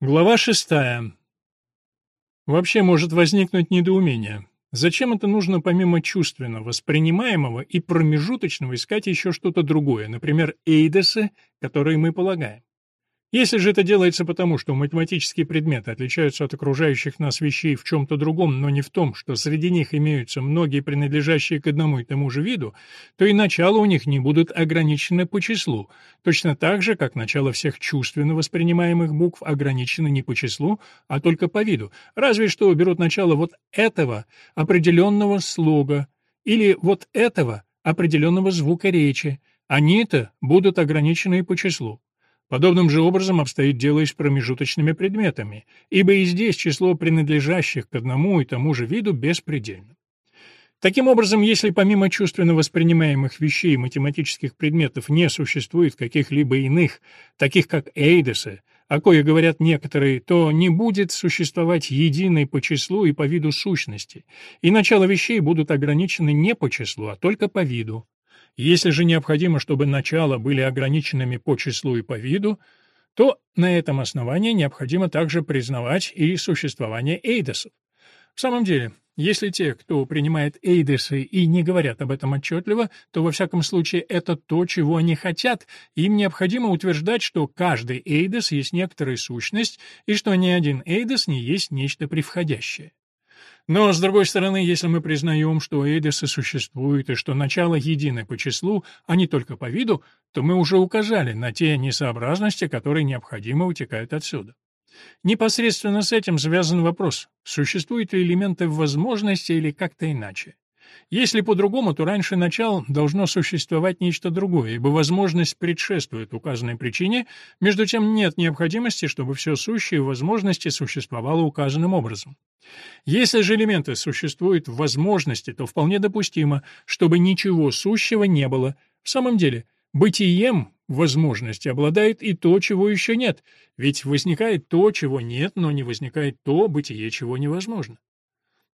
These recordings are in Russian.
Глава шестая. Вообще может возникнуть недоумение. Зачем это нужно помимо чувственно воспринимаемого и промежуточного искать еще что-то другое, например, эйдесы, которые мы полагаем? Если же это делается потому, что математические предметы отличаются от окружающих нас вещей в чем-то другом, но не в том, что среди них имеются многие принадлежащие к одному и тому же виду, то и начала у них не будут ограничены по числу, точно так же, как начало всех чувственно воспринимаемых букв ограничено не по числу, а только по виду, разве что берут начало вот этого определенного слога или вот этого определенного звука речи, они-то будут ограничены и по числу. Подобным же образом обстоит дело и с промежуточными предметами, ибо и здесь число принадлежащих к одному и тому же виду беспредельно. Таким образом, если помимо чувственно воспринимаемых вещей и математических предметов не существует каких-либо иных, таких как эйдесы, о коих говорят некоторые, то не будет существовать единой по числу и по виду сущности, и начало вещей будут ограничены не по числу, а только по виду. Если же необходимо, чтобы начала были ограниченными по числу и по виду, то на этом основании необходимо также признавать и существование эйдесов. В самом деле, если те, кто принимает эйдесы и не говорят об этом отчетливо, то во всяком случае это то, чего они хотят, им необходимо утверждать, что каждый эйдес есть некоторая сущность и что ни один эйдес не есть нечто превходящее. Но, с другой стороны, если мы признаем, что эйдесы существуют и что начало едины по числу, а не только по виду, то мы уже указали на те несообразности, которые необходимо вытекают отсюда. Непосредственно с этим связан вопрос, существуют ли элементы в возможности или как-то иначе. Если по-другому, то раньше начал должно существовать нечто другое, ибо возможность предшествует указанной причине, между тем нет необходимости, чтобы все сущее возможности существовало указанным образом. Если же элементы существуют в возможности, то вполне допустимо, чтобы ничего сущего не было. В самом деле, бытием возможности обладает и то, чего еще нет, ведь возникает то, чего нет, но не возникает то, бытие, чего невозможно.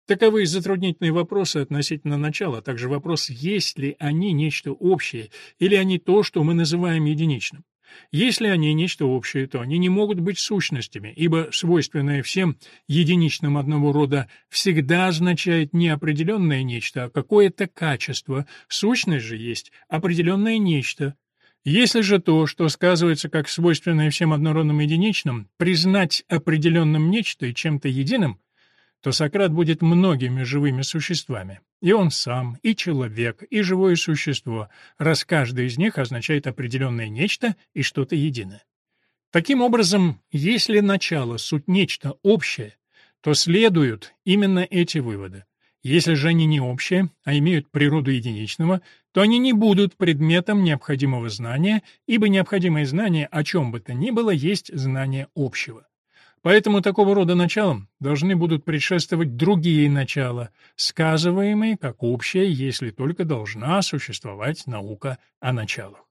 Таковы затруднительные вопросы относительно начала, а также вопрос, есть ли они нечто общее, или они то, что мы называем единичным. Если они нечто общее, то они не могут быть сущностями, ибо свойственное всем единичным одного рода всегда означает не определенное нечто, а какое-то качество, сущность же есть определенное нечто. Если же то, что сказывается как свойственное всем однородным единичным, признать определенным нечто и чем-то единым, то Сократ будет многими живыми существами. И он сам, и человек, и живое существо, раз каждый из них означает определенное нечто и что-то единое. Таким образом, если начало — суть нечто общее, то следуют именно эти выводы. Если же они не общие, а имеют природу единичного, то они не будут предметом необходимого знания, ибо необходимое знание о чем бы то ни было есть знание общего. Поэтому такого рода началам должны будут предшествовать другие начала, сказываемые как общее, если только должна существовать наука о началах.